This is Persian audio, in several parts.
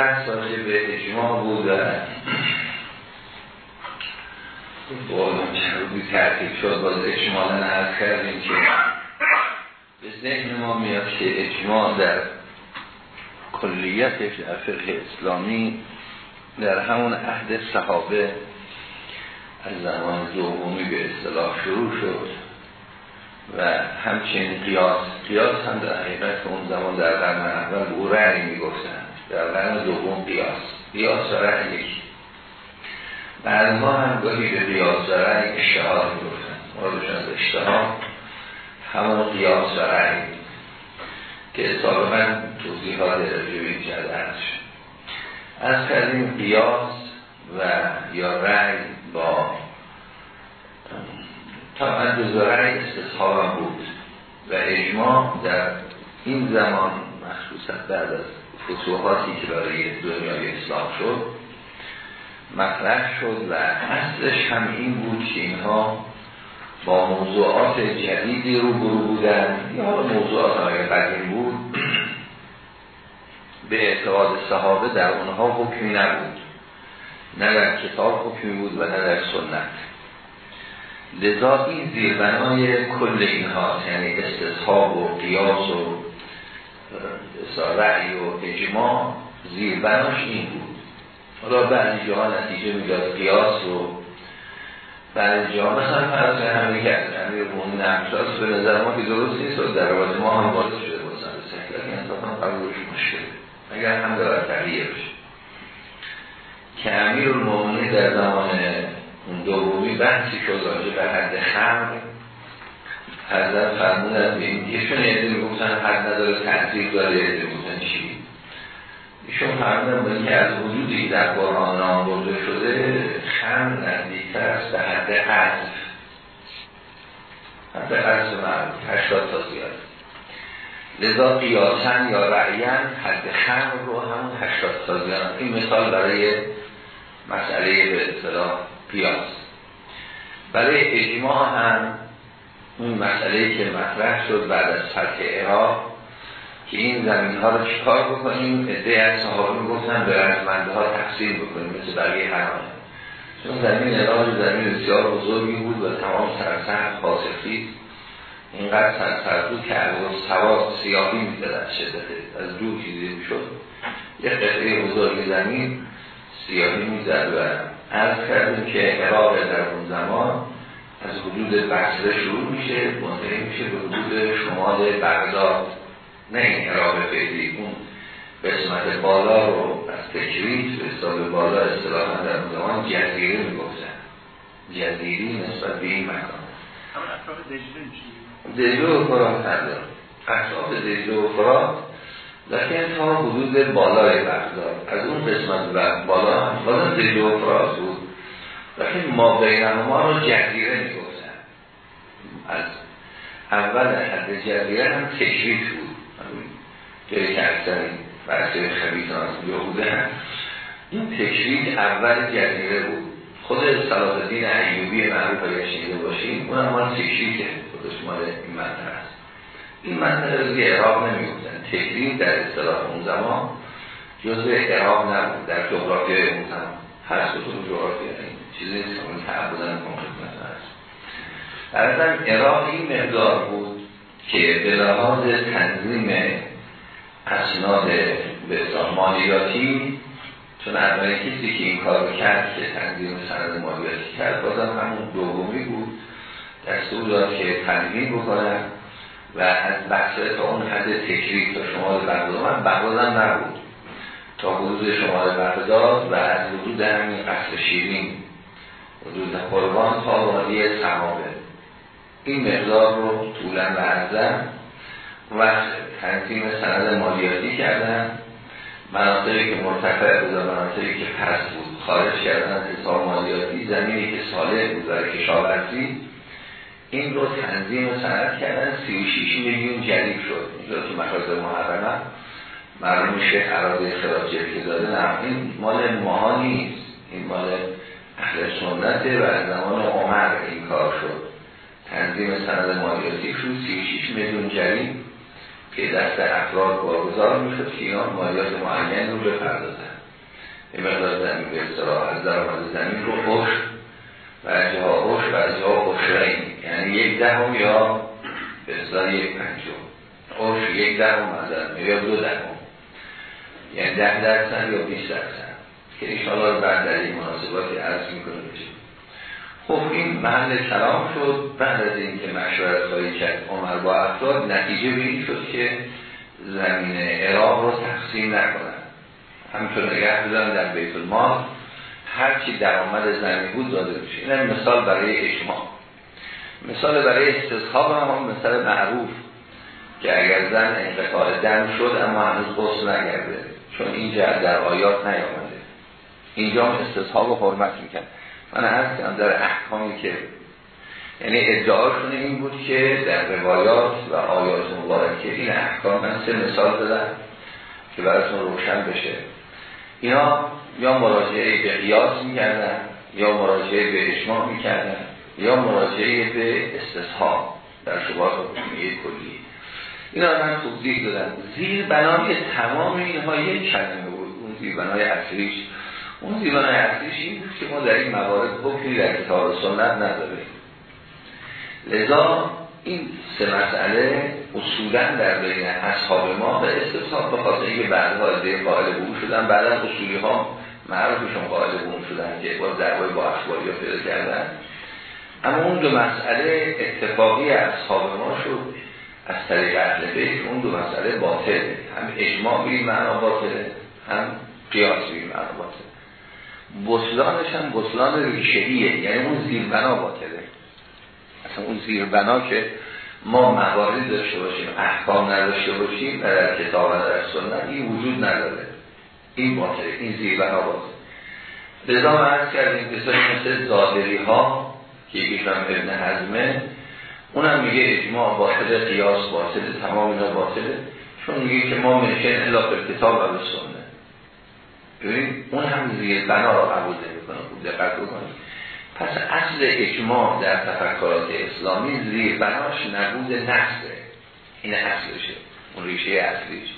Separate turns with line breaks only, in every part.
بحث راجع به اجماع بود و روی ترتیب شد. باز اجمالا نرد کردیم که به ذهن ما میاد که اجماع در کلیتش در فقه اسلامی در همون عهد صحابه از زمان دومی به اصطلاح شروع شد و همچنین قیاس قیاس هم در حقیقت اون زمان در قرن اول به او رعی می‌گفتن. در قرن دوم قیاس قیاس رعی یکی. بعدها هم گاهی به قیاس و رعی اشتهار می‌گفتن مرادشون از اشتهار همون قیاس رعی که سابقا توضیحات رجوع این جده شد. از کردیم قیاس و یا رأی با طبعا رأی استصحابم بود و اجماع در این زمان مخصوصا بعد از فتوحاتی که برای دنیای اسلام شد مطرح شد و اصلش هم این بود که اینها با موضوعات جدیدی رو برو بودن یا موضوعات های قدیم بود به اعتقاد صحابه در اونها حکمی نبود. نه در کتاب حکمی بود و نه در سنت. لذا این زیربنای کل اینها یعنی استصحاب و قیاس و رعی و اجماع زیربناش این بود. حالا بعضی جاها نتیجه می‌داد قیاس و بعضی جاها مثلا فرض همه که از امیر مومن نمشاس به نظر ما که درست نیست و در روز ما هم وارد شده باشن به سهلت انصافا قبولش مشکل. اگر هم دارد تغییر بشه. که امیر المومنی در زمان دومی بحثی شد راجع به حد خمر حضرت فرمودن به این یه می‌گفتن حد نداره تحضیق داره یه می‌گفتن چی؟ ایشون فرمودن به اینکه از وجودی در قرآن برده شده خمر نزدیکتر است به حد عزف حد عزف مرد هشتاد تا زیاد. لذا قیاسن یا رعین حد خمر رو همون هشتاد تا زیاد. این مثال برای مسئله به اصطلاح قیاس. برای اجماع هم اون مسئله که مطرح شد بعد از فتح عراق که این زمین ها رو چکار بکنیم؟ ادعای از صحابه می‌گفتن به رزمنده ها تقسیم بکنیم مثل بقیه حرامه چون زمین عراق زمین بسیار بزرگی بود و تمام سرسر خاصفی اینقدر سرسر بود که عرض سواد سیاهی می‌داد از شدت از دور چیزی می‌شد. یه قطعه بزرگ زمین سیاهی می‌زد و عرض کردیم که عراق در اون زمان از حدود بصره شروع میشه منتهی میشه به حدود شمال بغداد. نه این عراق فعلی اون قسمت بالا رو از تکریت به حساب بالا اصطلاحا در اون زمان جزیره می‌گفتن. جزیری نسبت به این مکان. دجله و فرات ندارم اطراف دجله و فرات لیکن تا حدود بالای بغداد. از اون قسمت بالا هم بازم دجله و فرات بود. لیکن ما بین ما رو جزیره می‌گفتن. از اول حد جزیره هم تکریت بود. جایی که اکثر فرسه خبیثان از یهوده هم. این تکریت اول جزیره بود. خود صلاح الدین ایوبی معروف اگر شنیده باشیم اون هم مال تکریته خودش مال این منطقه است. این منطقه رو عراق نمی‌گفتن. تکریت در اصطلاح اون زمان جزء عراق نبود. در جغرافیای اون زمان. هر کتب جغرافی که اون تعبودن کنخدمت هست در عراق این مقدار بود که به لحاظ تنظیم اسناد به مالیاتی چون اولین کسی که این کار کرد که تنظیم سند مالیاتی کرد بازم همون دومی بود. دستور داد که تنظیم بکنن و از بحثه تا اون حد تکریک تا شمال بغداد من بغداد نبود. تا حدود شمال بغداد و از حدود همین قصر شیرین حدود قربان تا وادی سمابه این مقدار رو طولا و عرضن و تنظیم سند مالیاتی کردن. مناطقی که مرتفع بود و مناطقی که پس بود. خارج کردن حساب مالیاتی زمینی که صالح بود برای کشاورزی. این رو تنظیم و سند کردن. 36 میلیون جریب شد. اینجا تو مخازن محرمه. معلوم میشه عراضی خراجی که داده نه این مال ماها نیست. این مال اهل سنته و از زمان عمر این کار شد. تنظیم سند مالیاتی شد 36 میلیون جریم که دست افراد بارگذار می‌شد که اینا مالیات معین رو بپردازن این مقدار زمین به اصطلاح از درآمد زمین رو خوش و از جاها خوش و از جاها خوشرین یعنی یک دهم یا به اصطلاح یک پنجم. خوش یک دهم یا دو دهم. یعنی ده درصد یا 20 درصد. که ایشالا بعد در این مناسباتی عرض می‌کنه بشه خب این محل کلام شد. بعد از اینکه مشورت خواهی کرد عمر با افراد نتیجه این شد که زمین عراق رو تقسیم نکنن. همچون نگه بودن در بیت المال. هرچی درآمد زمین بود داده بشه این مثال برای اجماع. مثال برای استصحاب هم مثال معروف که اگر زن انقطاع دم شد اما هنوز غسل نگرده. چون اینجا در آیات نیامده. اینجا هم استصحاب و حرمت میکن من کنم در احکامی که یعنی ادعاشون این بود که در روایات و آیات مبارکه این احکام من سه مثال دادم که براتون روشن بشه. اینا یا مراجعه به قیاس می‌کردن یا مراجعه به اجماع می‌کردن یا مراجعه به استصحاب در شباهات حکمیه کلی. اینا من توضیح دادم. زیر بنای تمام اینها یک کلمه بود اون زیر بنای اصلیش اون بنای اصلیش این بود که ما در این موارد حکمی در کتاب سنت نداریم. لذا این سه مسئله اصولا در بین اصحاب ما و استصحاب به خاطر اینکه بعدها از قائل بوم شدن بعدا اصولی ها معروفشون قائل بوم شدن که باز دعوای با اخباری ها پیدا کردن. اما اون دو مسئله اتفاقی اصحاب ما شد از طریق اهل بیت. اون دو مسئله باطله هم اجماع به معنا باطله هم قیاس به معنا باطله بسلانش هم بسلان ریشهیه یعنی اون زیربنا باطله. اصلا اون زیربنا که ما مواردی داشته باشیم احکام نداشته باشیم در کتاب و در سنت این وجود نداره. این باطله این زیربنا باطله. لذا عرض کردیم کسایی مثل زادری ها که یکیشون ابن حزمه اونم میگه اجماع باطل قیاس باطل تمام اینا باطله. چون میگه که ما منشن الا کتاب و به ببین اون هم زیر بنا را قبول نمی‌کنه. خوب دقت بکنید. پس اصل اجماع در تفکرات اسلامی زیر بناش نبود نفسه این اصلشه. اون ریشه اصلیش.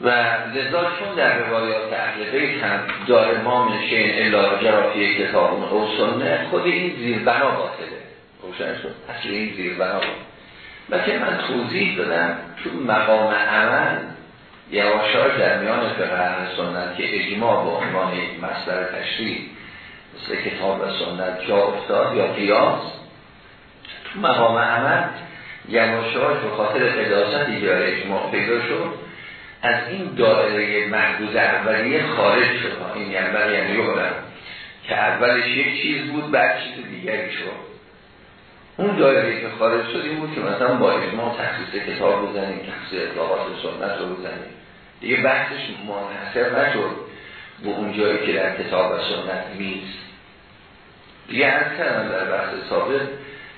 و لذا چون در روایات اهل بیت هم داره ما منشین الا جرافی کتاب و سنه خود این زیر بنا باطله. روشن شد؟ اصل این زیر بنا و که من توضیح دادم تو مقام عمل یواشاش در میان فقه سنت که اجماع به عنوان یک مصدر تشریح مثل کتاب و سنت جا افتاد یا قیاس تو مقام عمل یواشاش به خاطر قداستی که اجماع پیدا شد از این دائره محدود اولیه خارج شد. این یعنی یعنی که اولش یک چیز بود بعد چیز دیگری شد. اون دایره که خارج شد این بود که مثلا با اجماع تخصیص کتاب بزنیم تخصیص اطلاقات سنت رو بزنیم. دیگه بحثش منحصر نشد به اون جایی که در کتاب و سنت نیست. دیگه از کردم در بحث سابق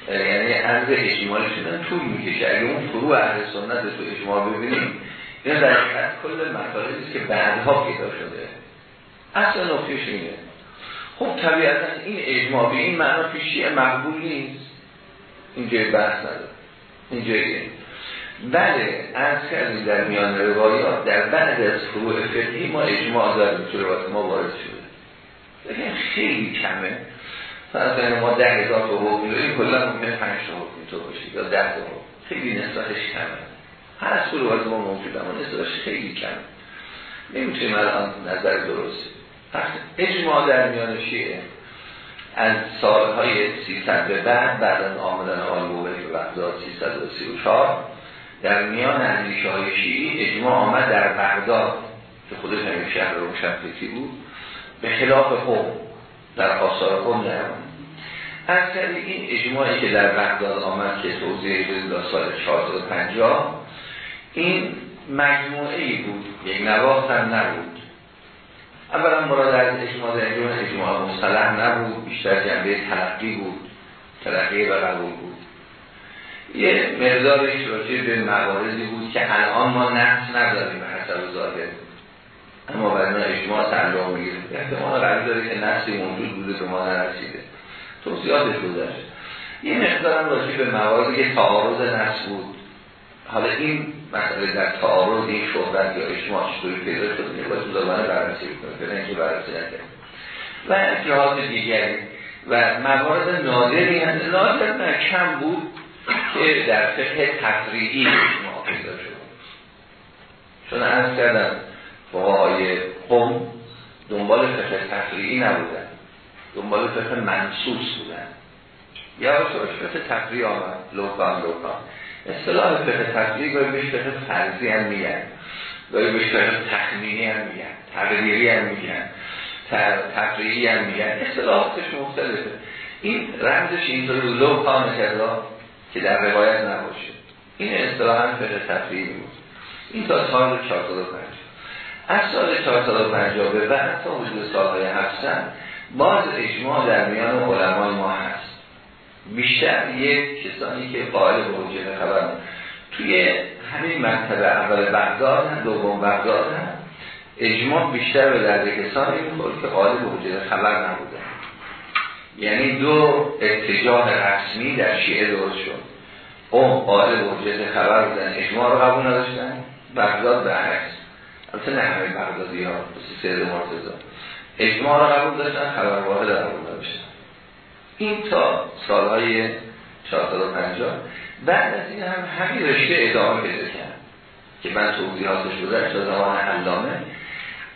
یعنی عرض اجمالی شدن طول می‌کشه. اگه اون فروع اهل سنت تو اجماع ببینیم این در کل مطالبی که بعدها پیدا شده. اصلا نقطهش اینه. خب طبیعتا این اجماع به این معنا پیشی مقبول نیست. اینجای بحث نداره اینجای بله از کردیم در میان روایات در بعد از فروع فقهی ما اجماع داریم که روایت ما وارد شده. لیکن خیلی کمه. مثلا ما ده هزار تا حکم داریم کلا ممکنه پنج تا حکم تو باشید یا ده تا خیلی نسبتش کمه. هر از روایت ما موجود اما نسبتش خیلی کمه. نمی‌تونیم الان نظر درست اجماع در میان شیعه. از سالهای 300 به بعد بعد از آمدن آل موبه به بغداد 334 در میان اندیشه های شیعی اجماع آمد در بغداد که خودش همین شهر روشنفکری بود به خلاف قوم در آثار قوم نرمان از این اجماعی که در بغداد آمد که توضیح در سال 450 این مجموعه ای بود. یک نواخت هم نبود. اولا مراد از اجماع در اجماع مصطلح نبود بیشتر جنبه تلقی بود تلقی و قبول بود. یه مقدارش راجع به مواردی بود که الان ما نفس نداریم به حسب ظاهر اما برای اجماع تعلق می‌گیره. احتمال قرار داره که نفسی موجود بوده به ما نرسیده. توضیحاتش گذشت. یه مقدارم راجع به مواردی که تعارض نفس بود. حالا این مسئله در تعارض این شهرت یا اجماع چطوری پیدا شد یه باید مزابانه بررسی بکنه که اینکه بررسی نکنه و جهات دیگری. و موارد نادری هست نادر نه کم بود که در فقه تفریعی اجماع پیدا شد. چون از کردم فقهای قوم دنبال فقه تفریعی نبودن دنبال فقه منصوص بودن. یا فقه تفریعی آمد لوکان لوکان. اصطلاح فقه تفریعی گاهی بهش فقه فرضی هم میگن. گاهی بهش فقه تخمینی هم میگن. تقدیری هم میگن. تفریعی هم میگن. اصطلاحاتش مختلفه. این رمزش اینطور لو کان که در روایت نباشه. این اصطلاح هم فقه تفریعی بود. این تا سال 450 از سال 450 به بعد تا حدود سالهای 700 باز اجماع در میان علمای ما هست. بیشتر یک کسانی که قائل به حجت خبر توی همین مرتبه اول بغداد هم دوم بغداد هم اجماع بیشتر به درد کسانی می‌خورد که قائل به حجت خبر نبوده. یعنی دو اتجاه رسمی در شیعه درست شد. اون قائل به حجت خبر بودن اجماع رو قبول نداشتن بغداد به عکس. البته نه همه بغدادی ها سید مرتضا اجماع رو قبول داشتن خبر واحد قبول نداشتن. این تا سالهای 450 بعد از این هم همین رشته ادامه پیدا کرد که من توضیحاتش بودن تا زمان علامه.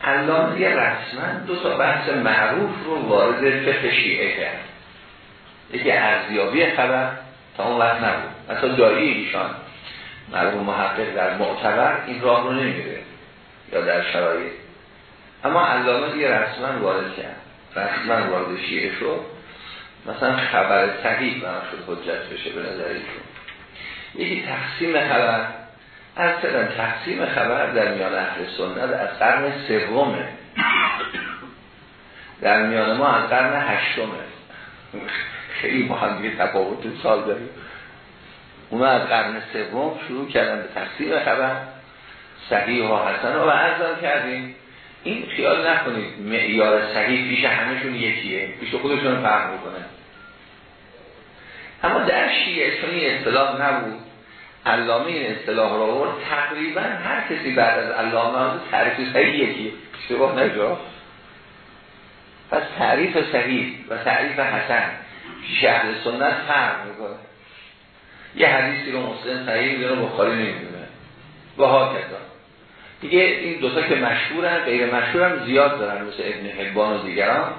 علامه یه رسما دو تا بحث معروف رو وارد فقه شیعه کرد. یکی ارزیابی خبر تا اون وقت نبود. مثلا جایی ایشان مرحوم محقق در معتبر این راه رو نمیره یا در شرایط. اما علامه دیگه رسما وارد کرد. رسما وارد شیعه شد. مثلا خبر صحیح بنا شد حجت بشه به نظر ایشون. یکی تقسیم خبر. از تقسیم خبر در میان اهل سنت از قرن سومه. در میان ما از قرن هشتمه. خیلی با هم دیگه تفاوت سال داریم. اونا از قرن سوم شروع کردن به تقسیم خبر. صحیح و حسن و عرضم کردیم. این خیال نکنید معیار صحیح پیش همشون یکیه. پیش خودشون فرق می‌کنه. اما در شیعه این اصطلاح نبود. علامه این اصطلاح را آورد. تقریبا هر کسی بعد از علامه تعریف صحیح یکیه. اشتباه نجا پس تعریف صحیح و تعریف حسن اهل سنت فرق می‌کنه. یه حدیثی رو مسلم صحیح می‌دونه بخاری نمی‌دونه. و ها دیگه این دوتا که مشهورن غیر مشهورن زیاد دارن مثل ابن حبان و دیگران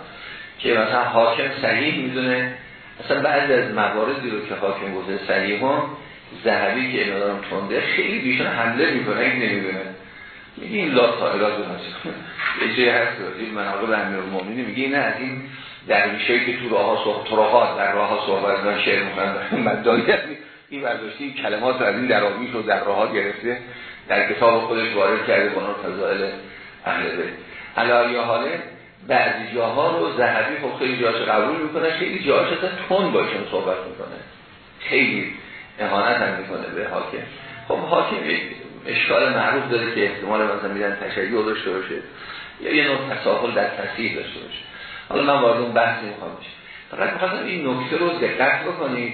که مثلا حاکم صحیح می‌دونه. مثلا بعد از مواردی رو که حاکم گفته صحیح هم ذهبی که اینا دارم تونده خیلی بیشون حمله می‌کنه این نمی‌دونه میگه این لا تا علاج هست یه جایی هست این مناقب امیر المومنی میگه نه از این درویشایی که تو راه ها در راه ها صحبت دارن شعر می‌کنن مدعی این برداشتی کلمات رو از این دراویش رو در راه گرفته در کتاب خودش وارد کرده با فضائل اهل بیت. علی حاله بعضی جاها رو ذهبی خب خیلی جاش قبول می‌کنه خیلی جاهاش اصلا تون باشون صحبت می‌کنه. خیلی اهانت هم می‌کنه به حاکم. خب حاکم اشکال معروف داره که احتمال مثلا میدن تشیع داشته باشه یا یه نوع تساهل در تصحیح داشته باشه. حالا من وارد اون بحث نمی‌خوام بشه فقط می‌خواستم این نکته رو دقت بکنید.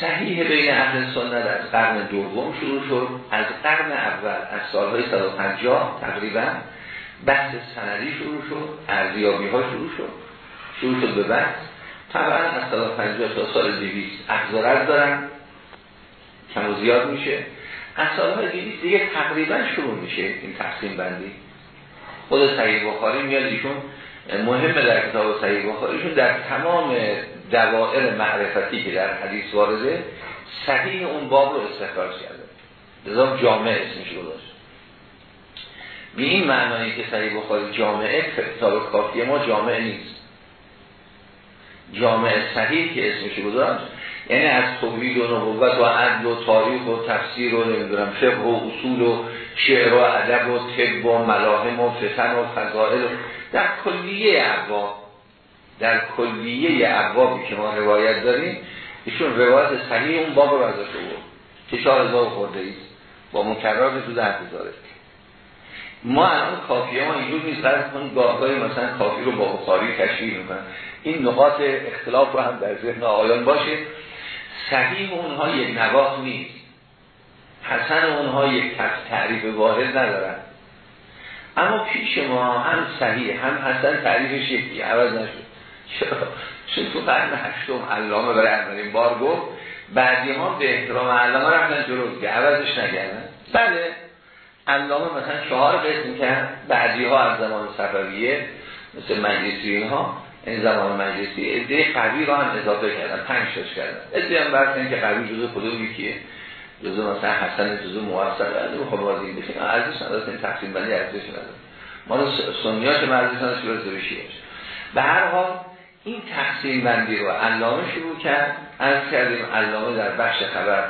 صحیح بین اهل سنت از قرن دوم شروع شد. از قرن اول از سالهای 150 تقریبا. بحث سندی شروع شد ارزیابی ها شروع شد شروع شد به بحث. طبعا از 150 تا سال 200 اخذارت دارن کم و زیاد میشه. از سالهای 200 دیگه تقریبا شروع میشه این تقسیم بندی. خود صحیح بخاری میاد ایشون مهمه در کتاب صحیح بخاریشون در تمام دوائر معرفتی که در حدیث وارده صحیح اون باب رو استخراج کرده. لذا جامعه اسمش رو داشت. به این معنایی که صحیح بخاری جامعه کتاب کافی ما جامعه نیست. جامعه صحیح که اسمش گذاشت. یعنی از توحید و نبوت و عدل و تاریخ و تفسیر و نمی‌دونم فقه و اصول و شعر و ادب و طب و ملاهم و فتن و فضائل در کلیه ابواب در کلیه ابوابی که ما روایت داریم ایشون روایت صحیح اون باب رو ازش بود. که چهار هزار خورده ایست با مکرر تو ده هزاره ما الان کافیه ما اینجور نیست قرد کنیم گاهگاهی مثلا کافی رو با بخاری تشریح می‌کنن این نقاط اختلاف رو هم در ذهن آقایان باشه. صحیح اونها یک نواخ نیست. حسن اونها یک تعریف واحد ندارن. اما پیش ما هم صحیح هم حسن تعریفش یکی عوض نشد. چرا؟ چون تو قرن هشتم علامه برای اولین بار گفت بعدی ها به احترام علامه رفتن جلو. که عوضش نگردن بله. علامه مثلا چهار قسم کرد بعدی ها از زمان صفویه مثل مجلسی اینها این زمان مجلسی ادهه قوی رو هم اضافه کردن پنج شش کردن. ادهه هم برسن که قوی جزء کدوم یکیه جزء مثلا حسن جزء موفق از خب بازی بشین ارزش نداره این تقسیم بندی ارزش نداره. ما رو سنیات مرزش نداره شروع به هر حال این تقسیم بندی رو علامه شروع کرد. از کردیم علامه در بخش خبر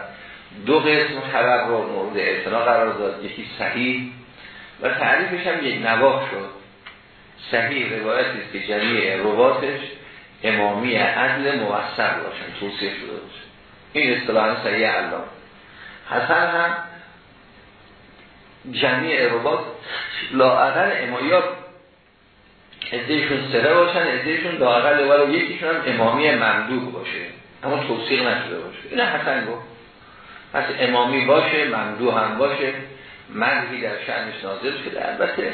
دو قسم خبر رو مورد اعتنا قرار داد یکی صحیح و تعریفش هم یک نواق شد. صحیح روایتی است که جمعی رواتش امامی عدل موثر باشن توصیه شده باشه. این اصطلاح صحیح علامه حسن هم جمعی روات لاعقل امایات ادهشون سره باشن ادهشون لاعقل ولو یکیشون هم امامی ممدوح باشه. اما توصیق نشده باشه. این حسن گفت. پس امامی باشه ممدوح هم باشه مدهی در شأنش نازل شده. البته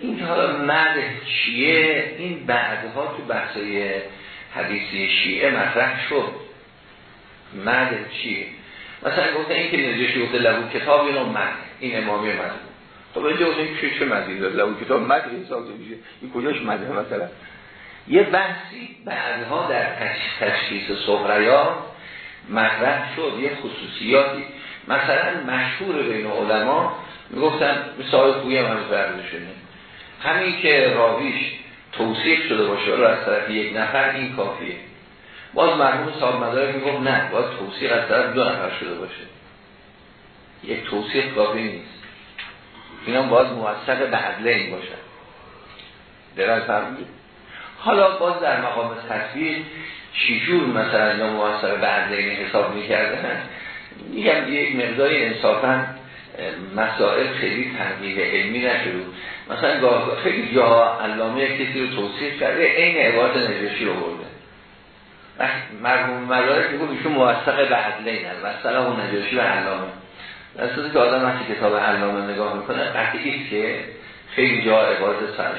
این حالا مده چیه؟ این بعدها تو بحثای حدیثی شیعه مطرح شد. مده چیه؟ مثلا گفته این که نجاشی گفته لبو کتاب اینو مد این امامی مد خب اینجا گفته این چه مدی داره؟ لبو کتاب مد حساب میشه. این کجاش مده مثلا؟ یه بحثی بعدها در تشخیص صغریان مطرح شد یه خصوصیاتی. مثلا مشهور بین علما می‌گفتن مثال خوبی هم همین فرده شده همین که راویش توصیف شده باشه رو از طرف یک نفر این کافیه. باز مرمون صاحب مدارک می‌گفت نه باز توصیف از طرف دو نفر شده باشه. یک توصیف کافی نیست. اینا باز موثق به عدله این باشن. درست فرمودید؟ حالا باز در مقام تصویر چیجور مثلا اینا موثق به عدله حساب می‌کردن. میگم یک مقداری انصافا مسائل خیلی تنقیق علمی نشده مثلا خیلی جاها علامه کسی رو توصیف کرده این عبارت نجاشی رو برده. مدارک که ایشون موثق به عدله این و و نجاشی و علامه. صورتی که آدم وقتی کتاب علامه نگاه می‌کنه قطعی که خیلی جا عبارت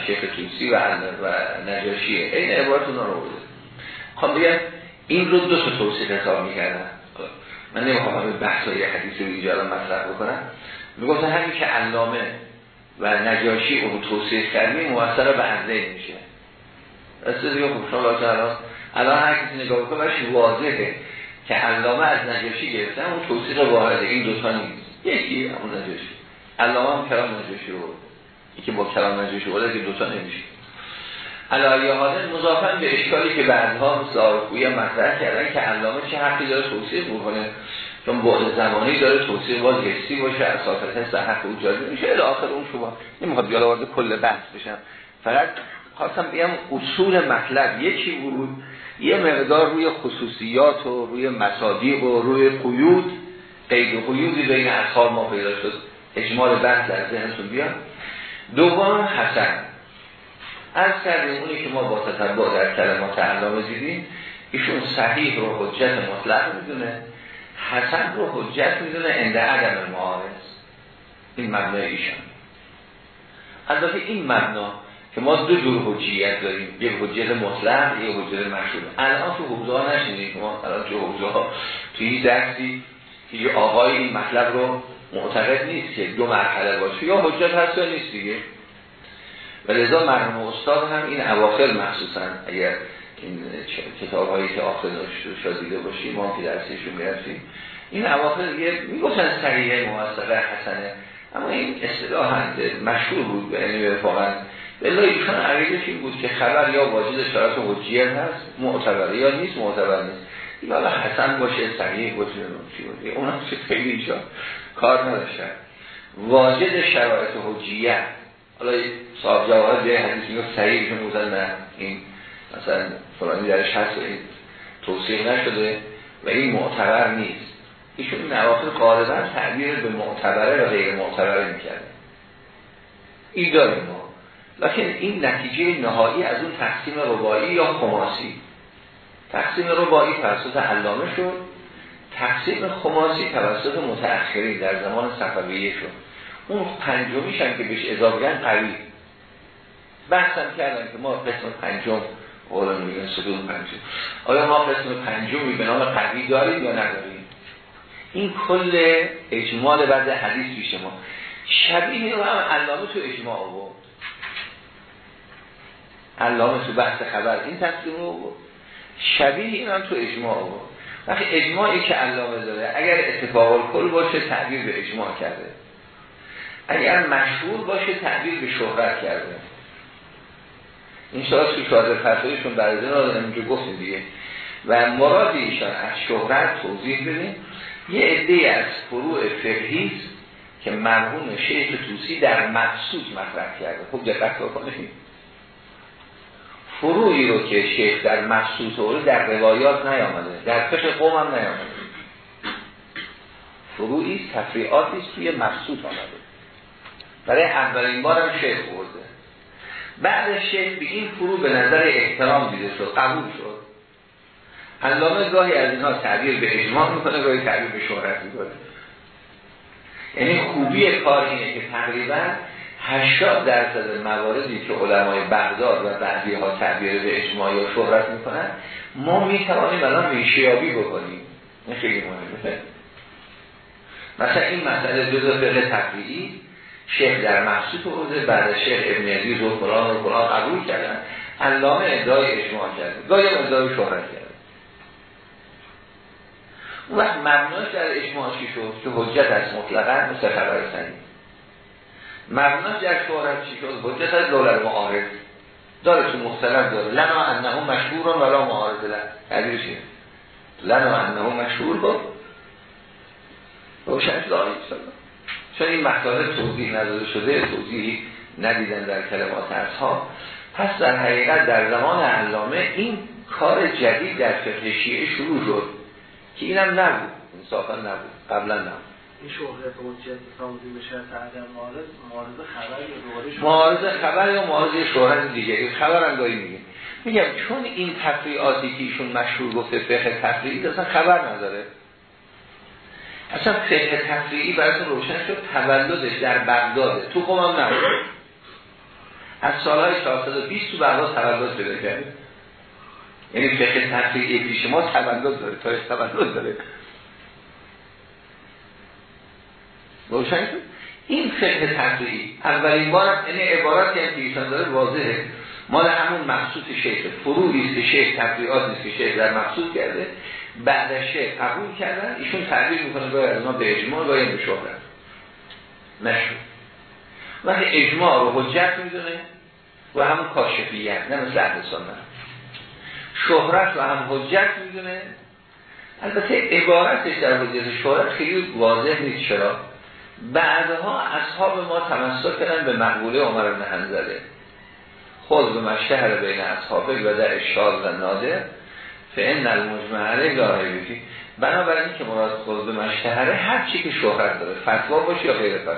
شیخ توسی و, و نجاشیه. این عبارت رو برده. خب بگم این رو دو تا توصیف حساب می‌کردن. من نمی‌خوام همه بحث های حدیث رو اینجا مطرح بکنم. می‌گفتن همین که علامه و نجاشی رو توصیف کردیم موثر به عرضه میشه. از دیگه خب الان الان هر کسی نگاه بکنه برش واضحه که علامه از نجاشی گرفتن اون توصیف واحده. این دوتا نیست. یکی همون نجاشی. علامه هم کلام نجاشی رو یکی با کلام نجاشی بوده که دوتا نمیشه. علایه حاله مضافن به اشکالی که بعدها مثل آرکویی مطرح کردن که علامه چه حقی داره توصیف بکنه چون بعد زمانی داره توصیف باز حسی باشه اساس حس حق او جاری میشه الی آخر اون شما. نمی‌خواد بیالا وارد کل بحث بشم. فقط خواستم بگم اصول مطلب. یکی بود؟ یه مقدار روی خصوصیات و روی مصادیق و روی قیود قید و قیودی بین اصحاب ما پیدا شد. اجمال بحث در ذهنتون بیاد. دوم حسن. از کردیم اونی که ما با تتبع در کلمات علامه دیدیم ایشون صحیح رو حجت مطلق می‌دونه حسن رو حجت می‌دونه انده عدم معارض این مبنای ایشان. البته این مبنا که ما دو جور حجیت داریم یک حجت مطلق یک حجت مشهور الان تو حوزه ها نشینیم که ما الان تو حوزه ها توی درسی که یه آقای این مطلب رو معتقد نیست که دو مرحله باشه یا حجت هست یا نیست دیگه. و لذا مرحوم استاد هم این اواخر مخصوصا اگر این کتاب هایی که آخر شادیده باشیم ما که درسیشون می‌رسیم این اواخر دیگه می‌گفتن سریعه موثقه حسنه. اما این اصطلاح مشهور بود به یعنی واقعا بلا ایشان عقیدش این بود که خبر یا واجد شرط حجیت هست معتبره یا نیست معتبر نیست. این حالا حسن باشه صحیح باشه اون هم خیلی ایشان کار نداشتن. واجد شرایط حجیت حالا صاحب جواهر به حدیث میگه صحیح بودن نه. این مثلا فلانی درش هست توصیح نشده و این معتبر نیست. ایشون نواقل غالبا تعبیر به معتبره و غیر معتبره می‌کرده. این داریم ما. لیکن این نتیجه نهایی از اون تقسیم ربایی یا خماسی. تقسیم ربایی توسط علامه شد. تقسیم خماسی توسط متأخرین در زمان صفویه شد. اون پنجمیش هم که بهش اضافه قوی. بحثم کردن که ما قسم پنجم قول میگن صدون پنجم. آیا ما قسم پنجمی به نام قوی داریم یا نداریم؟ این کل اجمال بعد حدیث پیش ما. شبیه رو هم علامه تو اجماع بود علامه تو بحث خبر این تصدیم رو شبیه این هم تو اجماع بود وقتی اجماعی که علامه داره اگر اتفاق کل باشه تعبیر به اجماع کرده. اگر مشهور باشه تعبیر به شهرت کرده. این شاید تو شاید فتایشون برای را اینجا گفتیم دیگه. و مراد ایشان از شهرت توضیح بدیم. یه عده از فروع فقهی که مرحوم شیخ توسی در مقصود مطرح کرده. خوب دقت بکنید فروعی رو که شیخ در مقصود در روایات نیامده. در فقه قوم هم نیامده. فروعی تفریعاتی توی مقصود آمده. برای اولین بارم شیخ برده بعد شیخ به این فرو به نظر احترام دیده شد قبول شد. علامه گاهی از اینها تعبیر به اجماع می‌کنه گاهی تعبیر به شهرت می‌کنه. یعنی خوبی کار اینه که تقریبا 80 درصد مواردی که علمای بغداد و بعضی ها تعبیر به اجماع یا شهرت می‌کنن ما می‌توانیم الان ریشیابی بکنیم. این خیلی مهمه. مثلا این مسئله جزء فقه تقریعی. شیخ در محسوط بوده بعد شیخ ابن عزیز و فلان و فلان قبول کردن. علامه ادعای اجماع کرده. گاهی ادعای شهرت کرده. اون وقت مبناش در اجماع چی شد؟ که حجت از مطلقا مثل خبر سنی. مبناش در شهرت چی شد؟ حجت از دولت معارض. داره تو مختلف داره. لنا انه مشهور ولا معارض لن چیه لنا انه مشهور بود روشنش داری چون این مطالب توضیح نداده شده توضیحی ندیدن در کلمات اصحاب. پس در حقیقت در زمان علامه این کار جدید در فقه شیعه شروع شد که اینم نبود انصافا نبود قبلا نبود.
این شهرت حجت تاوزی به شرط عدم معارض معارض خبر یا
معارض خبر یا معارض شهرت دیگه خبر هم میگه میگم چون این تفریعاتی که ایشون مشهور گفته فقه تفریعی اصلا خبر نداره. اصلا فقه تفریعی براتون روشن شد تولدش در بغداده. تو هم نبود از سالهای 420 تو بغداد تولد پیدا کرده یعنی فقه تفریعی پیش ما تولد داره تا تولد داره. روشن شد؟ این فقه تفریعی اولین بار یعنی عبارتی هم که ایشان داره واضحه. مال همون مقصود شیخ فروعی است شیخ تفریعات نیست که شیخ در مقصود کرده. بعد شیخ قبول کردن ایشون تعبیر می‌کنه گاهی از ما به اجماع گاهی به شهرت. نشد. وقتی اجماع رو حجت می‌دونه و همون کاشفیت نه مثل اهل سنت. شهرت و هم حجت می‌دونه. البته عبارتش در حجت شهرت خیلی واضح نیست. چرا؟ بعدها اصحاب ما تمسک کردن به مقبوله عمر بن حنظله خود به مشهر بین اصحابه و در اشال و نادر. فعن المجمعه لاهیبی بنابراین که مراد خود به مشهره هر چی که شهرت داره فتوا باشه یا غیر فتوا.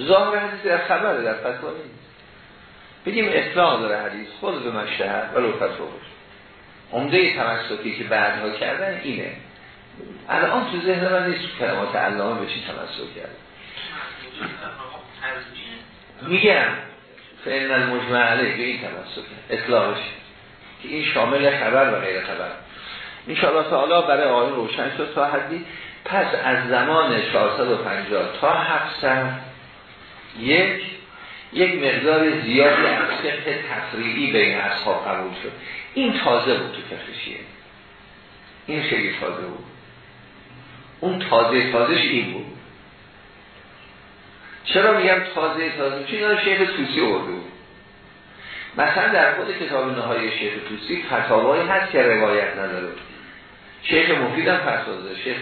ظاهر حدیث در خبر در فتوا نیست. بگیم اطلاع داره حدیث خود به مشهر ولو فتوا باشه. عمده تمسکی که بعدها کردن اینه. الان تو ذهن من نیست کلمات علامه به چی تمسک کرد میگم فعن المجمع علیه به این تمسک. اطلاعش. که این شامل خبر و غیر خبر. انشاءالله تعالی برای آقایون روشن شد تا حدی. پس از زمان 450 تا 700 یک یک مقدار زیادی از فقه تفریعی بین اصحاب قبول شد. این تازه بود تو فقه این خیلی تازه بود. اون تازه تازهش این بود. چرا میگم تازه تازه؟ چون اینا شیخ توسی ارده بود. مثلا در خود کتاب نهای شیخ توسی فتاوایی هست که روایت نداره. شیخ مفید هم فتوا شیخ.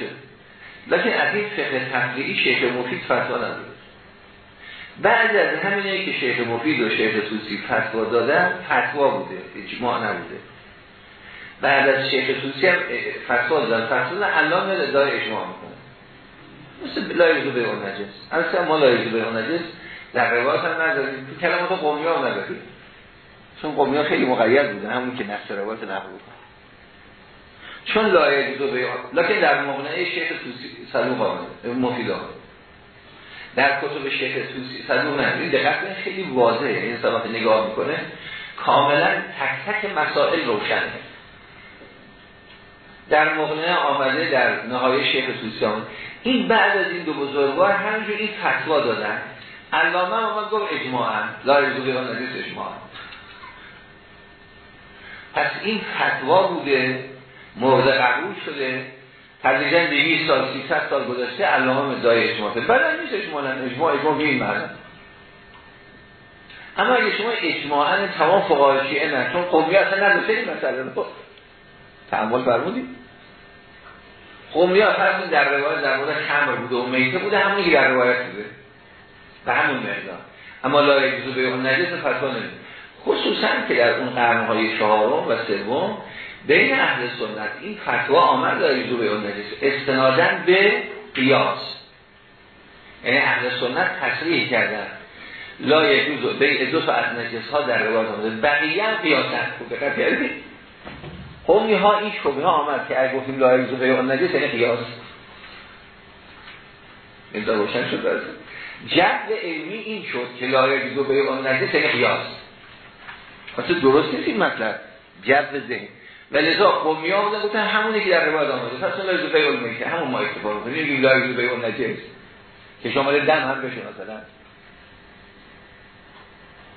لیکن از این فقه تفریعی شیخ مفید فتوا نداره بعد از همینه که شیخ مفید و شیخ توسی فتوا دادن فتوا بوده اجماع نبوده. بعد از شیخ توسی هم فتوا دادن فتوا الان ادعای اجماع می‌کنه. مثل لایزو به اون نجس اصلا ما لایزو به اون نجس در روایت هم نداریم. تو کلمات قومی هم نداریم. چون قومی خیلی مقید بودن همون که نفس روایت نقل چون لایزو به لکن در مقنعه شیخ توسی صدوق آمده مفید آمده در کتب شیخ توسی صدوق نه. این دقیق خیلی واضحه. این یعنی وقت نگاه می‌کنه کاملا تک تک مسائل روشنه. در مغنه آمده در نهای شیخ توسیان این بعد از این دو بزرگوار همینجور این فتوا دادن. علامه آمد گفت اجماعا. لا یزو به نجس اجماعا. پس این فتوا بوده مورد قبول شده. تدریجا 200 سال 300 سال گذشته علامه مدعای اجماع بعد نیست اجماع اجماع اجماع به این اما اگه شما اجماعا تمام فقهای شیعه نه چون قومی اصلا نداشته این مسئله رو تعمل فرمودیم قومی ها فرمون در روایت در مورد خمر بوده و میته بوده همونی که در روایت بوده. به همون مقدار اما لایه بزو به اون نجس فتوا نمید خصوصا که در اون قرنهای چهارم و سوم بین اهل سنت این فتوا آمد لایه بزو به اون نجس استنادن به قیاس. یعنی اهل سنت تصریح کردن. لا یجوز به دو تا از نجس ها در روایت آمده. بقیه هم قیاسن خوب. دقت کردید قومی ها این شبه ها آمد که اگر گفتیم لا یجوز به نجس یعنی قیاس. این روشن شد برسه جد علمی این شد که لا یجوز به نجس یعنی قیاس. واسه درست نیست این مطلب. جد ذهن. ولذا قومی ها بودن گفتن همونی که در روایت آمده. پس لا یجوز به نجس همون ما استفاده کنیم لا یجوز به نجس که شامل دم هم بشه مثلا.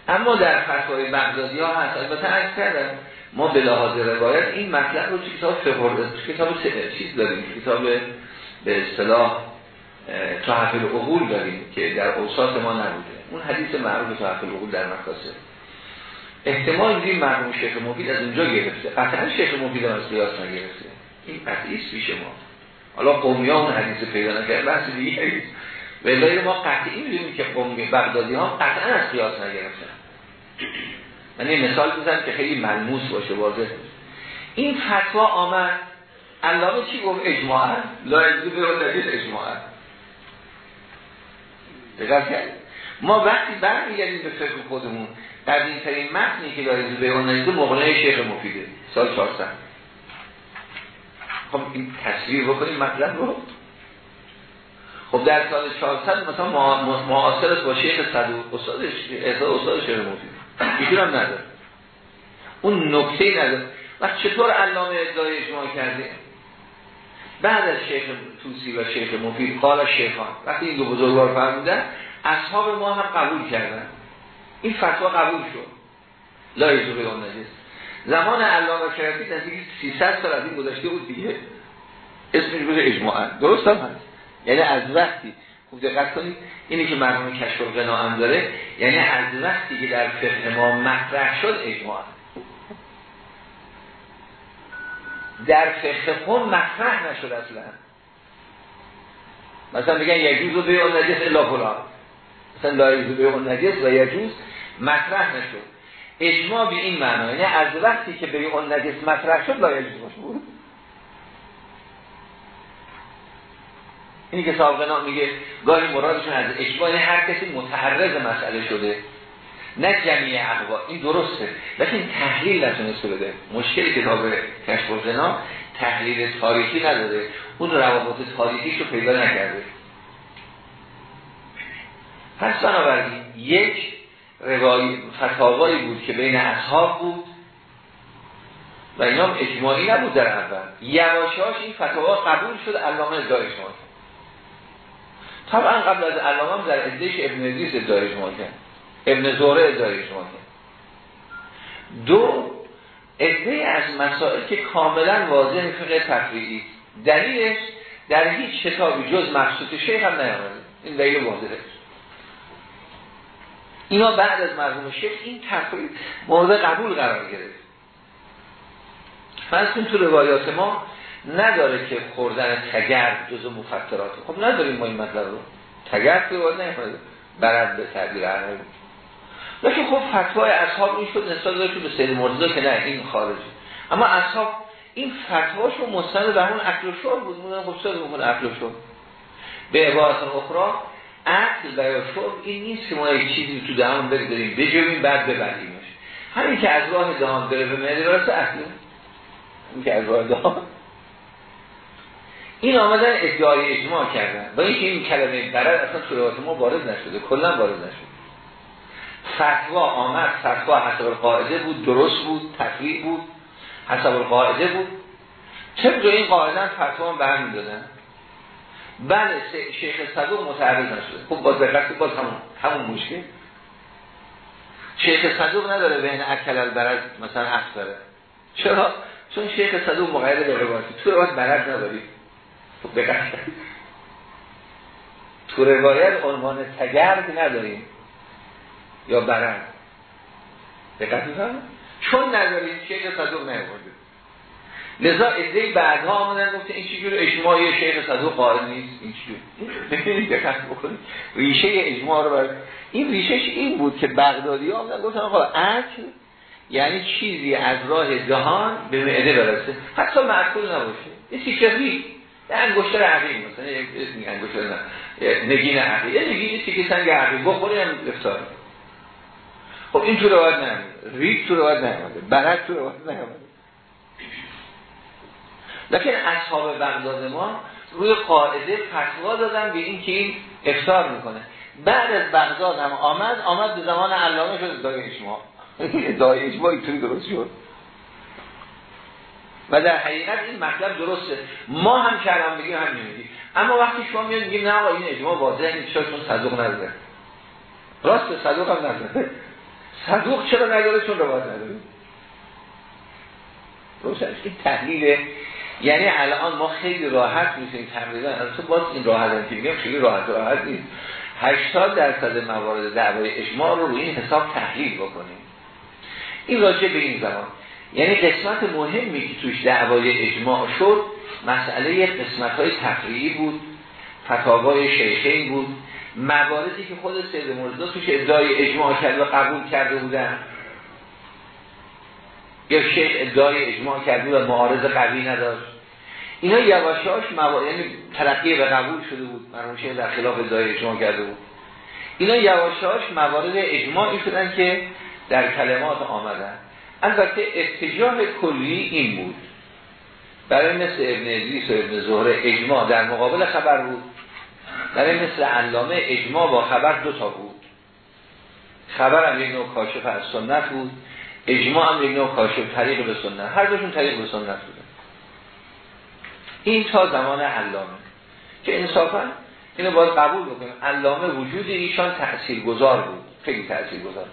اما در فتوای بغدادی ها هست. البته عرض کردم. ما به لحاظ روایت این مطلب رو تو کتاب فقه کتاب چیز داریم؟ کتاب به اصطلاح تحفل العقول داریم که در اوساط ما نبوده. اون حدیث معروف تحفل العقول در مکاسب احتمال این مرحوم شیخ مفید از اونجا گرفته. قطعا شیخ مفید از قیاس نگرفته. این قطعی است پیش ما. حالا قومی ها اون حدیث پیدا نکرد بحث دیگه ولی ما قطعی می‌دونیم که قومی بغدادی ها قطعا از قیاس نگرفتن. من یه مثال بزنم که خیلی ملموس باشه واضح این فتوا آمد. علامه چی گفت؟ اجماعا. لا یجوز به اجماعا. دقت ما وقتی برمیگردیم به فکر خودمون در این ترین متنی که داره به اون نزد مغنه شیخ مفیده سال 400 خب این تصویر بکنیم مطلب رو. خب در سال 400 مثلا معاصر با شیخ صدوق استادش استاد شیخ مفید ایشون هم نداره. اون نکته نداره. و چطور علامه ادعای اجماع کرده بعد از شیخ توسی و شیخ مفید قال شیخان. وقتی این دو بزرگوار فرمودن اصحاب ما هم قبول کردن. این فتوا قبول شد. لا یجوز اون نجس. زمان علامه شرفی نزدیک 300 سال از این گذشته بود دیگه. اسمش بوده اجماعا. درست هم هست. یعنی از وقتی خوب دقت کنید اینی که مرحوم کشف القنا هم داره یعنی از وقتی که در فقه ما مطرح شد اجماع در فقه خود مطرح نشد اصلا. مثلا بگن یجوز به اون نجس الا فلان. مثلا لا یجوز به اون نجس و یجوز مطرح نشد. اجماع به این معنی یعنی از وقتی که به اون نجس مطرح شد لا یجوز بود اینی که سابقنا میگه گاهی مرادشون از اشباه هر کسی متعرض مسئله شده. نه جمعی اقوا این درسته. لیکن تحلیل نتونسته بده. مشکل کتاب کشف زنا تحلیل تاریخی نداره. اون روابط تاریخیش رو پیدا نکرده. پس بنابراین یک روایی فتاوایی بود که بین اصحاب بود و اینا اجماعی نبود در اول. یواشاش این فتاوا قبول شد علامه ازدای شما طبعا قبل از علامه در ادهش ابن ادریس ادعای شما کرد ابن زوره ادعای شما دو ادعای از مسائل که کاملا واضح فقه تفریدی دلیلش در هیچ کتابی جز مخصوص شیخ هم نیامده. این دلیل واضحه. اینا بعد از مرحوم شیخ این تفرید مورد قبول قرار گرفت. فرض تو روایات ما نداره که خوردن تگرد جز مفترات خب نداریم ما این مطلب رو. تگرد که باید نمیده برد به تعبیر عربی لیکن خب فتوای اصحاب این شد نسبت داره به سید مرتضی که نه این خارجی. اما اصحاب این فتواش رو مستند به همون شرب بود. مونن خب اکل و شرب؟ به عبارت اخرى اکل برای شرب این نیست که ما یک چیزی تو دهان بگذاریم بجویم بعد ببریمش همین که از راه دهان بره به معده برسه اکله این که از راه دهان. این آمدن ادعای اجماع کردن. با اینکه این کلمه برد اصلا تو روایت ما وارد نشده. کلا وارد نشده. فتوا آمد. فتوا حسب القاعده بود. درست بود. تفریع بود. حسب القاعده بود. طبق این قاعده فتوا هم برمی دادن بله شیخ صدوق متعرض نشده. خب باز دقت باز همون همون مشکل. شیخ صدوق نداره بین اکل البرد مثلا حق داره. چرا؟ چون شیخ صدوق مقید به روایتی تو روایت برد نداری. خب دقت تو روایت عنوان تگرد نداریم. یا برد. دقت می‌کنم چون نداریم شیخ صدوق نیورده لذا ادهی بعدها آمدن گفته این چجور اجماعی شیخ صدوق قائل نیست. این چجور بکنید. ریشه اجماع رو برد این ریشهش این بود که بغدادی ها آمدن گفتن آقا اکل یعنی چیزی از راه دهان به معده برسه. حتی معقول نباشه. یه سیکری یه انگشتر عقیم مثلا یک انگشتر نه. نگین عقیم یه نگین تیکه سنگ عقیم بخوری هم افتار. خب این تو روایت نمیده ریگ تو روایت نمیده برد تو روایت نمیده لیکن اصحاب بغداد ما روی قاعده فتوا دادن به این که این افطار می‌کنه. بعد از بغداد هم آمد آمد به زمان علامه شد ادعای اجماع. ادعای اینطوری درست شد. و در حقیقت این مطلب درسته. ما هم کلام بگیم هم نمیدیم اما وقتی شما میاد میگیم نه این اجماع واضحه نیست چون صدوق نداره. راست صدوق هم نداره. صدوق چرا نداره؟ چون روایت نداره. روشنش این تحلیل یعنی الان ما خیلی راحت می‌تونیم تقریبا تو باز این راحت که خیلی راحت راحت نیست. 80 درصد موارد دعوای اجماع رو روی این حساب تحلیل بکنیم. این راجع به این زمان. یعنی قسمت مهمی که توش دعوای اجماع شد مسئله قسمت های تفریعی بود فتاوای شیخین بود. مواردی که خود سید مرزا توش ادعای اجماع کرد و قبول کرده بودن. یا شیخ ادعای اجماع کرده و معارض قوی نداشت. اینا یواشاش یعنی ترقیه به قبول شده بود. مرحوم شیخ در خلاف ادعای اجماع کرده بود. اینا یواشاش موارد اجماعی شدن که در کلمات آمدن. البته اتجاه کلی این بود. برای مثل ابن ادریس و ابن زهره اجماع در مقابل خبر بود. برای مثل علامه اجماع با خبر دو تا بود. خبر هم یک نوع کاشف از سنت بود. اجماع هم یک نوع کاشف طریق به سنت. هر دوشون طریق به سنت بود. این تا زمان علامه. که انصافا اینو باید قبول بکنیم. علامه وجود ایشان تأثیر گذار بود. خیلی تأثیر گذار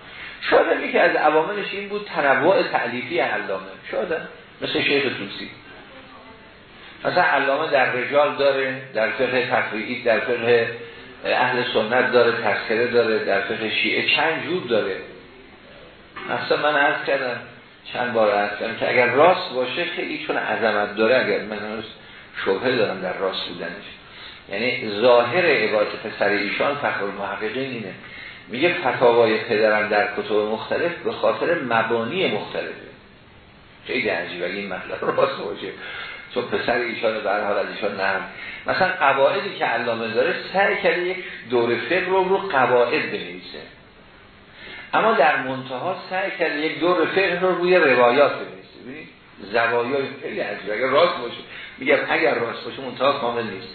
شاید یکی از عواملش این بود تنوع تعلیفی علامه. شاید مثل شیخ توسی مثلا علامه در رجال داره در فقه تفریعی در فقه اهل سنت داره تذکره داره در فقه شیعه چند جور داره. مثلا من عرض کردم چند بار عرض کردم که اگر راست باشه خیلی چون عظمت داره اگر من شبهه دارم در راست بودنش. یعنی ظاهر عبادت پسر ایشان فخر المحققین اینه. میگه فتاوای پدرم در کتب مختلف به خاطر مبانی مختلفه. خیلی عجیبه این مطلب راست باشه. چون پسر ایشان به حال از ایشان نرم. مثلا قواعدی که علامه داره سعی کرده یک دور فقه رو رو قواعد بنویسه. اما در منتها سعی کرده یک دور فقه رو روی روایات بنویسه. ببینید زوایای خیلی عجیبه. اگر راست باشه میگم اگر راست باشه منتها کامل نیست.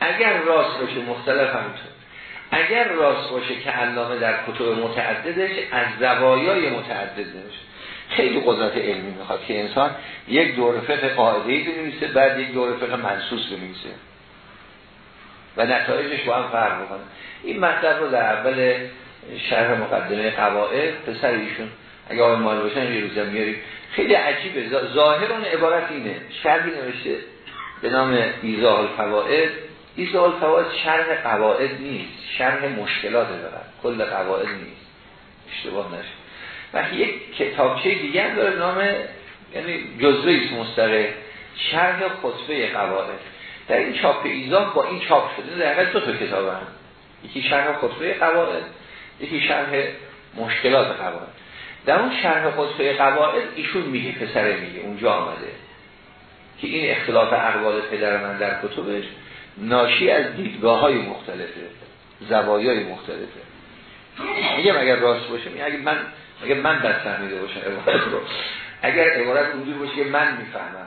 اگر راست باشه مختلف همینطور. اگر راست باشه که علامه در کتب متعددش از زوایای متعددش. خیلی قدرت علمی می‌خواد که انسان یک دور فقه قاعده‌ای بنویسه بعد یک دور فقه منصوص بنویسه. و نتایجش با هم فرق بکنه این مطلب رو در اول شرح مقدمه قواعد پسر ایشون اگه آقای مال یه میاریم. خیلی عجیبه. ظاهر اون عبارت اینه. شرحی نوشته به نام ایزاه الفوائد. ایزاه الفوائد شرح قواعد نیست شرح مشکلات دارد. کل قواعد نیست. اشتباه نشه. و یک کتابچه دیگر داره نام یعنی جزوه مستقل شرح خطبه قواعد. در این چاپ ایزاه با این چاپ شده در حقیقت دو تا کتاب هم یکی شرح خطبه قواعد یکی شرح مشکلات قواعد. در اون شرح خطبه قواعد ایشون میگه پسره میگه اونجا آمده. که این اختلاف اقوال پدر من در کتبش ناشی از دیدگاه های مختلفه زوایای مختلفه. میگم اگر راست باشه اگر من اگر من بد فهمیده باشم عبارت اگر عبارت اونجور باشه که من می‌فهمم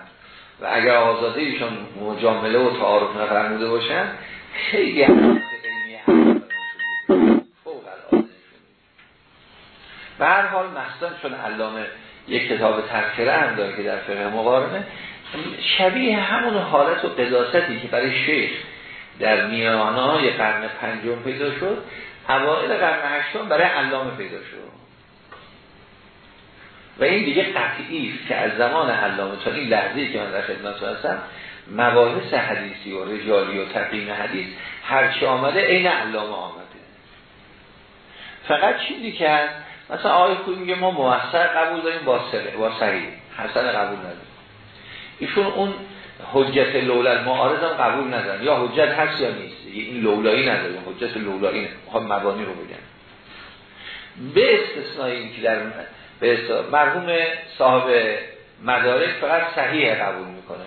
و اگر آزاده ایشان مجامله و تعارف نفرموده باشن خیلی به هر حال مخصوصا چون علامه یک کتاب تذکره هم داره که در فقه مقارنه شبیه همون حالت و قداستی که برای شیخ در میانهای قرن پنجم پیدا شد اوائل قرن هشتم برای علامه پیدا شد. و این دیگه قطعی است که از زمان علامه تا این لحظه‌ای که من در خدمت هستم مباحث حدیثی و رجالی و تقیم حدیث هرچی آمده عین علامه آمده. فقط چیزی که مثلا آقای خوی میگه ما موثر قبول داریم با سره با صحیح. حسن قبول نداریم. ایشون اون حجت لولا معارض هم قبول ندارن. یا حجت هست یا نیست. این لولایی نداریم. حجت لولایی می‌خوام مبانی رو بگم. به استثنای این که در به مرحوم صاحب مدارک فقط صحیح قبول می‌کنه.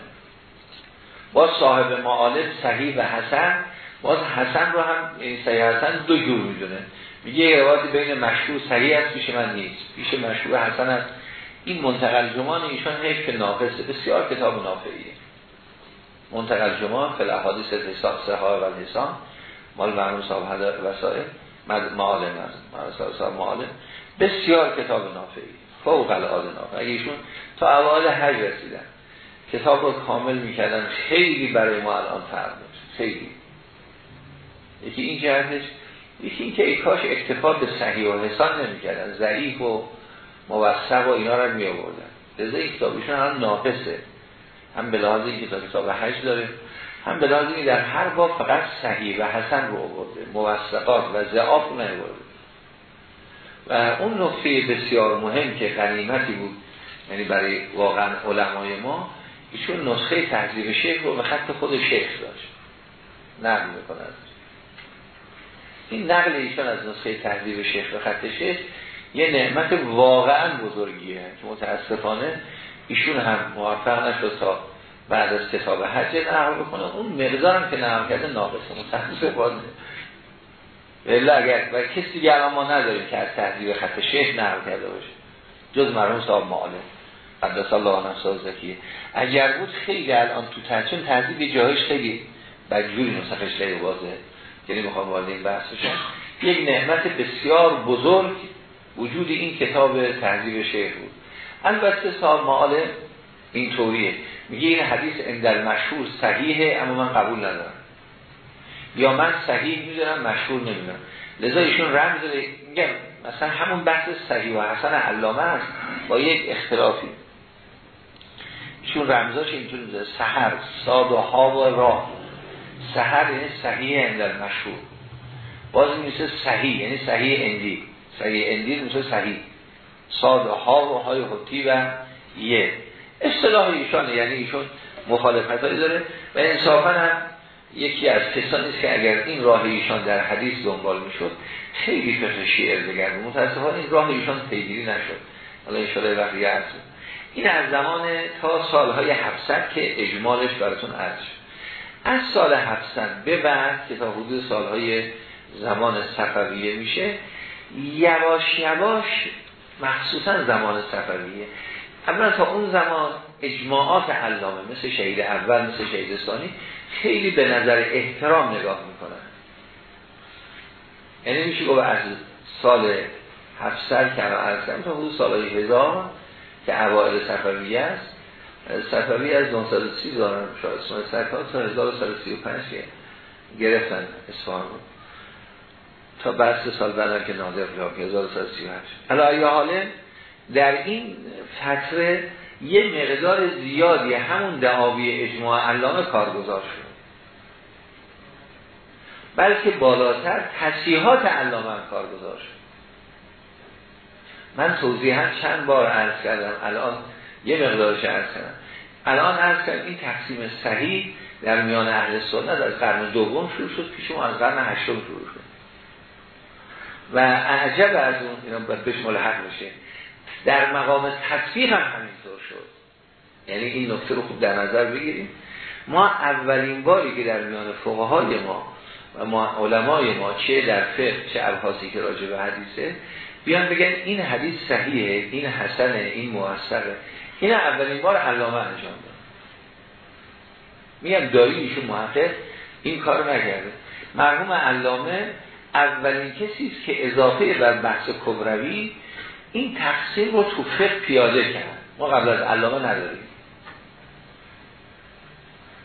با صاحب معالف صحیح و حسن. باز حسن رو هم این صحیح حسن دو جور می‌دونه. میگه یه بین مشهور صحیح است پیش من نیست. پیش مشهور حسن است. این منتقل ایشان حیف ناقصه بسیار کتاب نافعیه منتقل فل احادیث حساب سها و حسان مال مرموم صاحب وسائل معالم است. صاحب معالم. بسیار کتاب نافعی فوق العاده نافع اگه ایشون تا اول حج رسیدن کتاب رو کامل می‌کردن خیلی برای ما الان فرق خیلی. یکی این جهتش یکی این که ای کاش اکتفا به صحیح و حسان نمی‌کردن. ضعیف و موثق و اینا رو می آوردن. لذا این کتابشون هم ناقصه. هم به لحاظ اینکه تا کتاب حج داره هم به لحاظ در هر باب فقط صحیح و حسن رو آورده موثقات و ضعاف رو نیورده و اون نقطه بسیار مهم که غنیمتی بود یعنی برای واقعا علمای ما ایشون نسخه تحضیب شیخ رو به خط خود شیخ داشت. نقل می‌کنه این نقل ایشون از نسخه تحضیب شیخ به خط شیخ یه نعمت واقعا بزرگیه که متاسفانه ایشون هم موفق نشد تا بعد از کتاب حج نقل بکنه. اون مقدارم که نقل کرده ناقصه متاسفانه. الا اگر و کسی دیگه ما نداریم که از تحضیب خط شیخ نقل کرده باشه. جز مرحوم صاحب معالم قدس الله نفسه زکیه اگر بود خیلی الان تو تحصیل تحضیب جایش خیلی بجوری نسخش خیلی واضحه. یعنی می‌خوام وارد این بحث یک نعمت بسیار بزرگ وجود این کتاب تحضیب شیخ بود. البته صاحب معالم این طوریه میگه این حدیث اندل مشهور صحیحه اما من قبول ندارم. یا من صحیح می‌دونم مشهور نمی‌دونم. لذا ایشون رمز میگم مثلا همون بحث صحیح و حسن علامه است. با یک اختلافی. ایشون رمزاش اینطور می‌ذاره. سحر ساد و ها و راه. سحر یعنی صحیح اندر مشهور باز میشه صحیح یعنی صحیح اندی صحیح اندی میشه صحیح. ساد و ها و های خطی و یه. اصطلاح ایشانه یعنی ایشون مخالفت داره و انصافا هم یکی از کسانی است که اگر این راه ایشان در حدیث دنبال می‌شد خیلی فقه شیعر بگرد متاسفانه این راه ایشان پیگیری نشد. حالا شده وقتی هست این از زمان تا سالهای 700 که اجمالش براتون عرض شد. از سال 700 به بعد که تا حدود سالهای زمان صفویه میشه یواش یواش مخصوصا زمان صفویه اولا تا اون زمان اجماعات علامه مثل شهید اول مثل شهید ثانی خیلی به نظر احترام نگاه می‌کنن. یعنی میشه گفت از سال 700 که عرض کردم تا حدود سال هزار که اوائل صفویه است. صفوی از 930 دارن شاید اسمان سرکار تا 1135 که گرفتن اصفهان. رو تا بعد سال بعد که نادر جا 1138 حالا ای حاله در این فتره یه مقدار زیادی همون دعاوی اجماع علامه کارگزار شد. بلکه بالاتر تصیحات علامه کارگزار شد. من توضیحا چند بار عرض کردم. الان یه مقدارش عرض کردم. الان عرض کردم این تقسیم صحیح در میان اهل سنت از قرن دوم شروع شد پیش از قرن هشتم شروع شد. و اعجب از اون اینا بهش ملحق بشه در مقام تطبیق هم همینطور شد. یعنی این نکته رو خوب در نظر بگیریم. ما اولین باری که در میان فقهای ما و ما علمای ما چه در فقه چه الفاظی که راجع به حدیثه بیان بگن این حدیث صحیحه این حسنه این موثقه. این اولین بار علامه انجام داد. میگم دایی ایشون محقق این کار نکرده. مرحوم علامه اولین کسی است که اضافه بر بحث کبروی این تقسیم رو تو فقه پیاده کرد. ما قبل از علامه نداریم.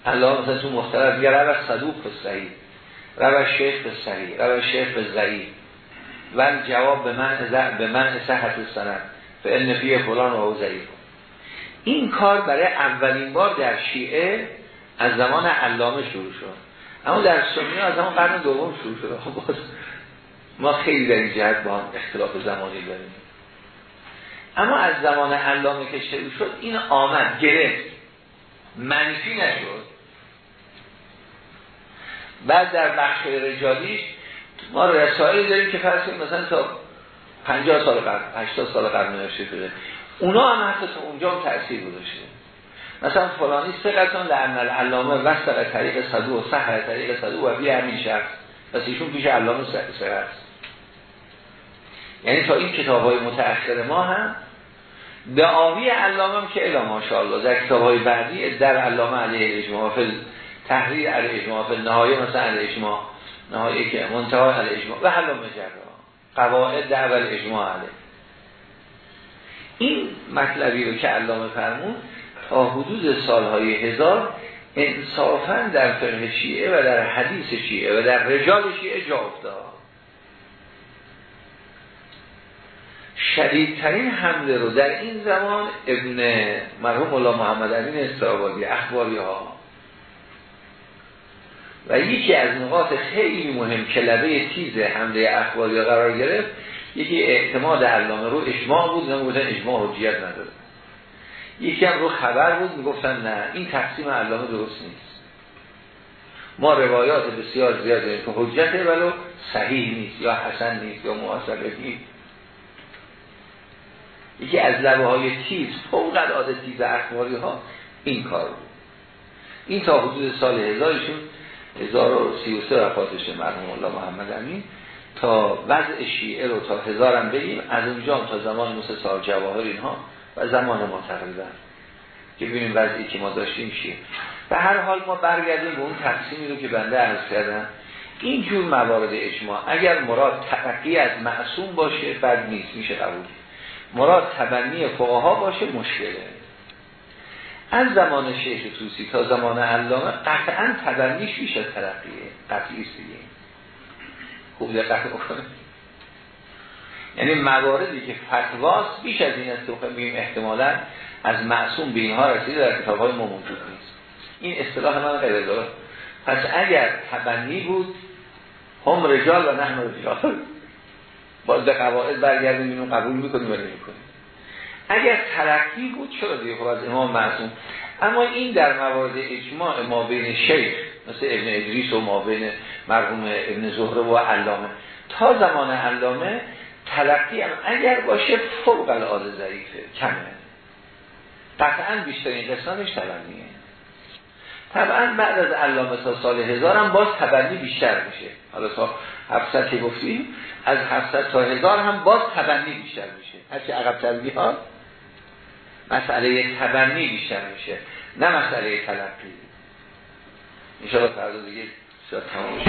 علامه مثلا تو مختلف میگه روش صدوق صحیح روش شیخ صحیح روش شیخ ضعیف. و جواب به من به من صحت سند. به نفی فلان و ضعیف. این کار برای اولین بار در شیعه از زمان علامه شروع شد. اما در سنی از زمان قرن دوم شروع شد خب ما خیلی در این جهت با هم اختلاف زمانی داریم. اما از زمان علامه که شروع شد این آمد گرفت. منفی نشد. بعد در بخش رجالیش ما رسائل داریم که فرض مثلا تا 50 سال قبل 80 سال قبل نوشته شده. اونا هم حتی اونجا هم تأثیر گذاشته. مثلا فلانی سقتون لعن العلامه وسط طریق صدو و سحر طریق صدو و بی همین شخص. پس ایشون پیش علامه سقه است. یعنی تا این کتاب های متأخر ما هم دعاوی علامه هم که الا ماشاءالله. در کتاب های بعدی در علامه علیه اجماع تحریر علیه اجماع نهایه مثلا علیه اجماع نهایه که منتهای علیه اجماع و علامه جرا قواعد دعوال اجماع علیه. این مطلبی رو که علامه فرمون تا حدود سالهای هزار انصافا در فقه شیعه و در حدیث شیعه و در رجال شیعه جا افتاد. شدیدترین حمله رو در این زمان ابن مرحوم الله محمد امین استرابادی اخباری ها و یکی از نقاط خیلی مهم که لبه تیز حمله اخباری قرار گرفت یکی اعتماد علامه رو اجماع بود نمی‌گفتن اجماع حجیت نداره. یکی هم رو خبر بود می‌گفتن نه این تقسیم علامه درست نیست. ما روایات بسیار زیاد داریم که حجته ولو صحیح نیست یا حسن نیست یا محاسبه نیست. یکی از لبه های تیز فوق العاده تیز اخباری ها این کار بود. این تا حدود سال هزارشون 1033 وفاتش مرحوم الله محمد امین. تا وضع شیعه رو تا هزارم بگیم از اونجا تا زمان مثل سال جواهر اینها و زمان ما تقریبا. که ببینیم وضعی که ما داشتیم چیه. به هر حال ما برگردیم به اون تقسیمی رو که بنده عرض کردم. این جور موارد اجماع اگر مراد ترقی از معصوم باشه بد نیست. میشه قبول مراد تبنی فقها باشه مشکله. از زمان شیخ توسی تا زمان علامه قطعا تبنیش از ترقیه قطعی دیگه. خوب دقت بکنه یعنی مواردی که فتواست بیش از این است که بگیم احتمالا از معصوم به اینها رسیده در کتاب های ما موجود نیست. این اصطلاح من غیر داره. پس اگر تبنی بود هم رجال و نحن رجال. باز به قواعد برگردیم اینو قبول می‌کنیم و نمی‌کنیم. اگر ترقی بود چرا دیگه خب از امام معصوم؟ اما این در موارد اجماع ما بین شیخ مثل ابن ادریس و ما بین مرحوم ابن زهره و علامه. تا زمان علامه تلقی هم اگر باشه فوق العاده ضعیفه کمه. قطعا بیشترین قسمتش تبنیه طبعا بعد از علامه تا سال هزار هم باز تبنی بیشتر میشه. حالا تا 700 که گفتیم از 700 تا هزار هم باز تبنی بیشتر میشه. هرچی عقب تر ها مسئله تبنی بیشتر میشه نه مسئله تلقی انشاءالله فردا دیگه شاید تمام